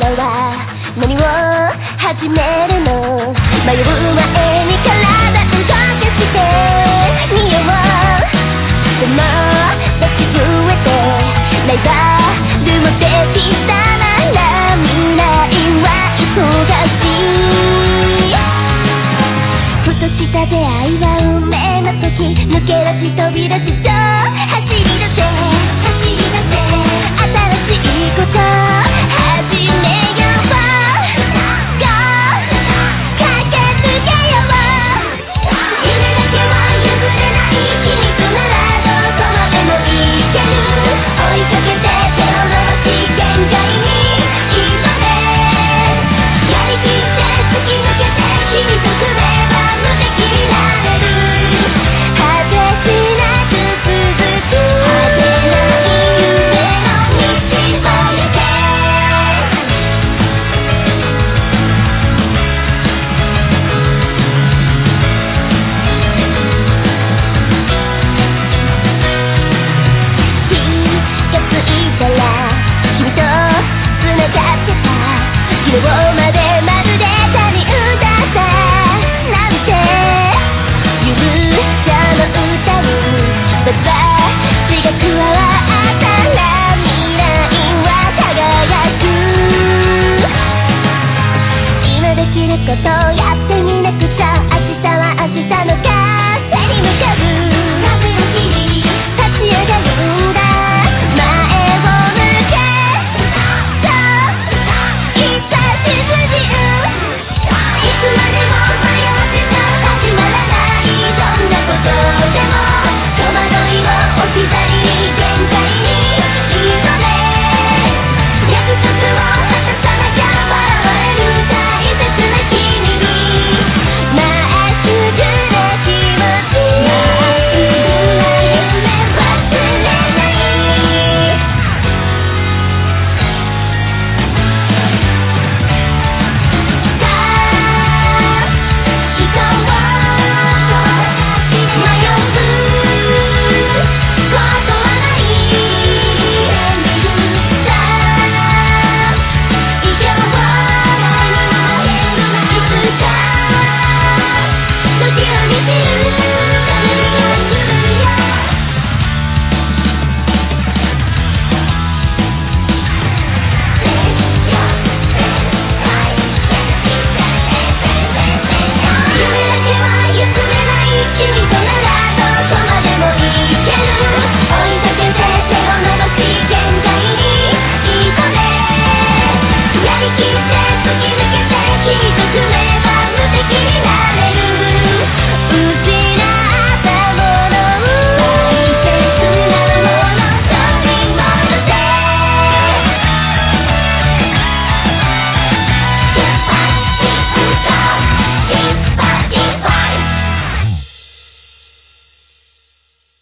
かは何を始めるの？迷う前に体動かして見ようでも抱き増えてライバルもできたなら未来は忙しい。ふとした出会いは運命の時抜け出し飛び出しと走僕は